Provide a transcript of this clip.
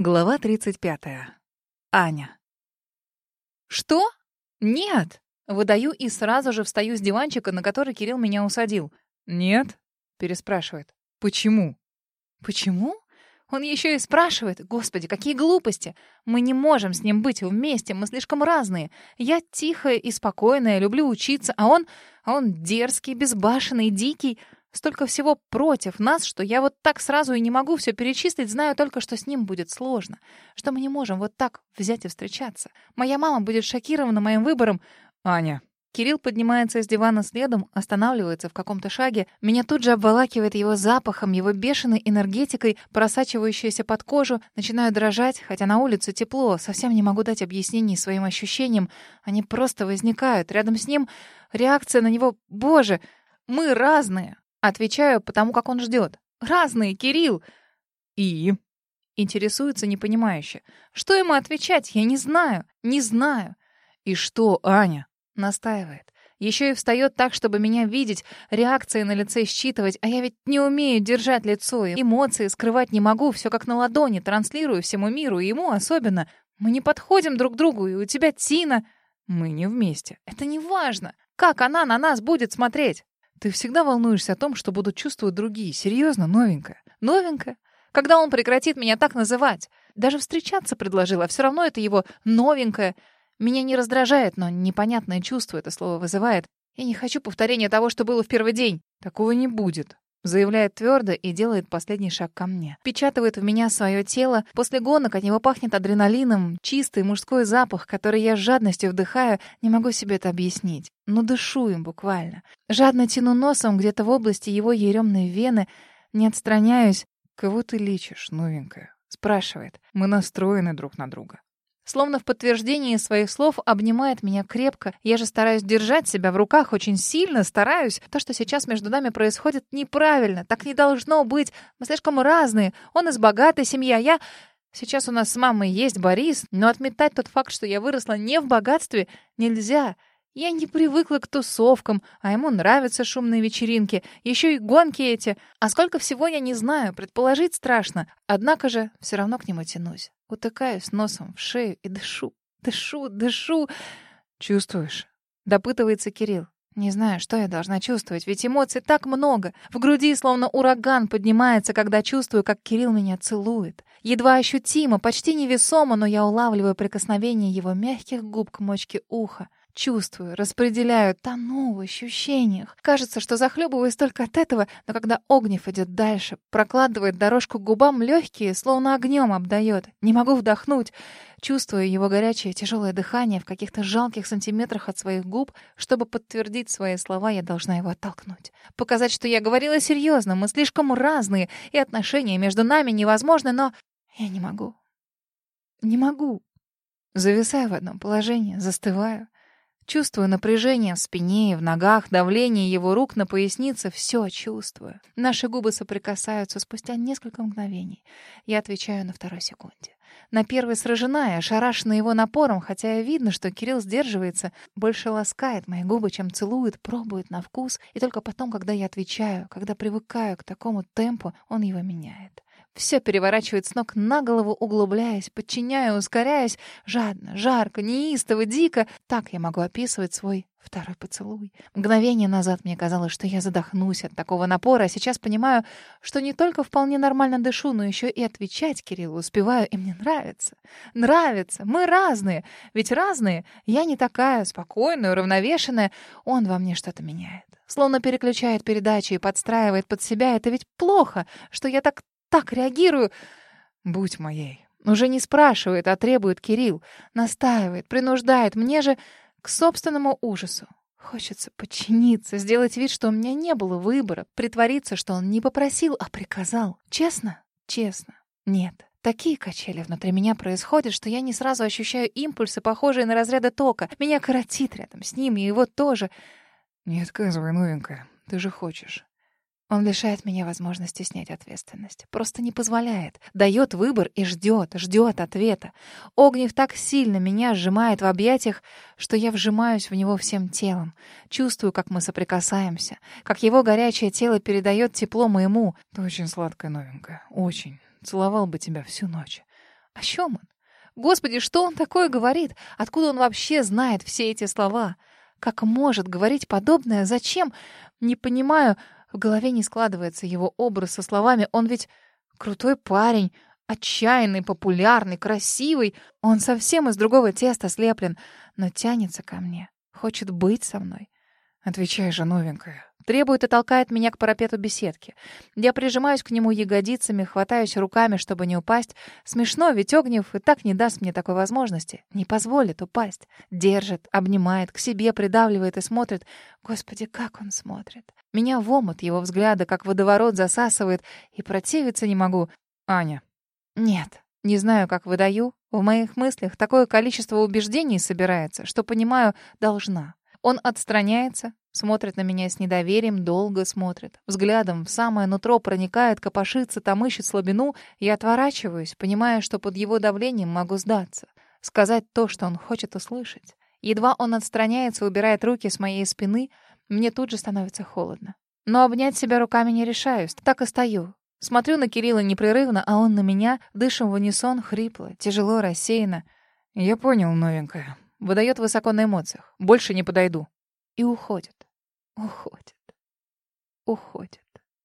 Глава 35. Аня. «Что? Нет!» Выдаю и сразу же встаю с диванчика, на который Кирилл меня усадил. «Нет?» — переспрашивает. «Почему?» «Почему?» Он еще и спрашивает. Господи, какие глупости! Мы не можем с ним быть вместе, мы слишком разные. Я тихая и спокойная, люблю учиться, а он... А он дерзкий, безбашенный, дикий. Столько всего против нас, что я вот так сразу и не могу все перечислить, знаю только, что с ним будет сложно, что мы не можем вот так взять и встречаться. Моя мама будет шокирована моим выбором. Аня. Кирилл поднимается с дивана следом, останавливается в каком-то шаге. Меня тут же обволакивает его запахом, его бешеной энергетикой, просачивающейся под кожу. Начинаю дрожать, хотя на улице тепло. Совсем не могу дать объяснений своим ощущениям. Они просто возникают. Рядом с ним реакция на него... Боже, мы разные. Отвечаю, потому как он ждет. Разные, Кирилл. И? Интересуется непонимающе. Что ему отвечать? Я не знаю. Не знаю. И что, Аня? Настаивает. Еще и встает так, чтобы меня видеть, реакции на лице считывать, а я ведь не умею держать лицо, и эмоции скрывать не могу, все как на ладони, транслирую всему миру, и ему особенно. Мы не подходим друг другу, и у тебя Тина. Мы не вместе. Это не важно. Как она на нас будет смотреть? Ты всегда волнуешься о том, что будут чувствовать другие. Серьезно, новенькая? Новенькая? Когда он прекратит меня так называть? Даже встречаться предложила, все равно это его новенькое. Меня не раздражает, но непонятное чувство это слово вызывает. Я не хочу повторения того, что было в первый день. Такого не будет. Заявляет твердо и делает последний шаг ко мне. Печатывает в меня свое тело. После гонок от него пахнет адреналином. Чистый мужской запах, который я с жадностью вдыхаю. Не могу себе это объяснить. Но дышу им буквально. Жадно тяну носом где-то в области его еремной вены. Не отстраняюсь. «Кого ты лечишь, новенькая?» Спрашивает. «Мы настроены друг на друга». Словно в подтверждении своих слов обнимает меня крепко. Я же стараюсь держать себя в руках очень сильно, стараюсь. То, что сейчас между нами происходит, неправильно. Так не должно быть. Мы слишком разные. Он из богатой семьи, а я... Сейчас у нас с мамой есть Борис, но отметать тот факт, что я выросла не в богатстве, нельзя. Я не привыкла к тусовкам, а ему нравятся шумные вечеринки, еще и гонки эти. А сколько всего я не знаю, предположить страшно. Однако же все равно к нему тянусь. Утыкаюсь носом в шею и дышу, дышу, дышу. Чувствуешь? Допытывается Кирилл. Не знаю, что я должна чувствовать, ведь эмоций так много. В груди словно ураган поднимается, когда чувствую, как Кирилл меня целует. Едва ощутимо, почти невесомо, но я улавливаю прикосновение его мягких губ к мочке уха. Чувствую, распределяю, тону в ощущениях. Кажется, что захлебываюсь только от этого, но когда Огнев идет дальше, прокладывает дорожку к губам легкие, словно огнем обдает. Не могу вдохнуть. Чувствую его горячее тяжелое дыхание в каких-то жалких сантиметрах от своих губ. Чтобы подтвердить свои слова, я должна его оттолкнуть. Показать, что я говорила серьезно, мы слишком разные, и отношения между нами невозможны, но я не могу. Не могу. Зависаю в одном положении, застываю. Чувствую напряжение в спине и в ногах, давление его рук на пояснице, все чувствую. Наши губы соприкасаются спустя несколько мгновений. Я отвечаю на второй секунде. На первой сражена и ошарашена его напором, хотя и видно, что Кирилл сдерживается, больше ласкает мои губы, чем целует, пробует на вкус, и только потом, когда я отвечаю, когда привыкаю к такому темпу, он его меняет. Все переворачивает с ног на голову, углубляясь, подчиняя, ускоряясь, жадно, жарко, неистово, дико. Так я могу описывать свой второй поцелуй. Мгновение назад мне казалось, что я задохнусь от такого напора, а сейчас понимаю, что не только вполне нормально дышу, но еще и отвечать Кириллу успеваю, и мне нравится. Нравится. Мы разные. Ведь разные. Я не такая спокойная, уравновешенная. Он во мне что-то меняет. Словно переключает передачи и подстраивает под себя. Это ведь плохо, что я так так реагирую. Будь моей. Уже не спрашивает, а требует Кирилл. Настаивает, принуждает. Мне же к собственному ужасу. Хочется подчиниться, сделать вид, что у меня не было выбора, притвориться, что он не попросил, а приказал. Честно? Честно. Нет. Такие качели внутри меня происходят, что я не сразу ощущаю импульсы, похожие на разряды тока. Меня коротит рядом с ним, и его тоже. Не отказывай, новенькая. Ты же хочешь. Он лишает меня возможности снять ответственность. Просто не позволяет. Дает выбор и ждет, ждет ответа. Огнев так сильно меня сжимает в объятиях, что я вжимаюсь в него всем телом. Чувствую, как мы соприкасаемся, как его горячее тело передает тепло моему. Ты очень сладкая новенькая, очень. Целовал бы тебя всю ночь. О чем он? Господи, что он такое говорит? Откуда он вообще знает все эти слова? Как может говорить подобное? Зачем? Не понимаю. В голове не складывается его образ со словами. Он ведь крутой парень, отчаянный, популярный, красивый. Он совсем из другого теста слеплен, но тянется ко мне. Хочет быть со мной. Отвечай же, новенькая. Требует и толкает меня к парапету беседки. Я прижимаюсь к нему ягодицами, хватаюсь руками, чтобы не упасть. Смешно, ведь Огнев и так не даст мне такой возможности. Не позволит упасть. Держит, обнимает, к себе придавливает и смотрит. Господи, как он смотрит. Меня в омут его взгляда, как водоворот засасывает, и противиться не могу. Аня. Нет, не знаю, как выдаю. В моих мыслях такое количество убеждений собирается, что, понимаю, должна. Он отстраняется, смотрит на меня с недоверием, долго смотрит. Взглядом в самое нутро проникает, копошится, там ищет слабину. Я отворачиваюсь, понимая, что под его давлением могу сдаться. Сказать то, что он хочет услышать. Едва он отстраняется, убирает руки с моей спины, мне тут же становится холодно. Но обнять себя руками не решаюсь, так и стою. Смотрю на Кирилла непрерывно, а он на меня, дышим в унисон, хрипло, тяжело, рассеянно. «Я понял, новенькая», Выдает высоко на эмоциях. Больше не подойду. И уходит. Уходит. Уходит.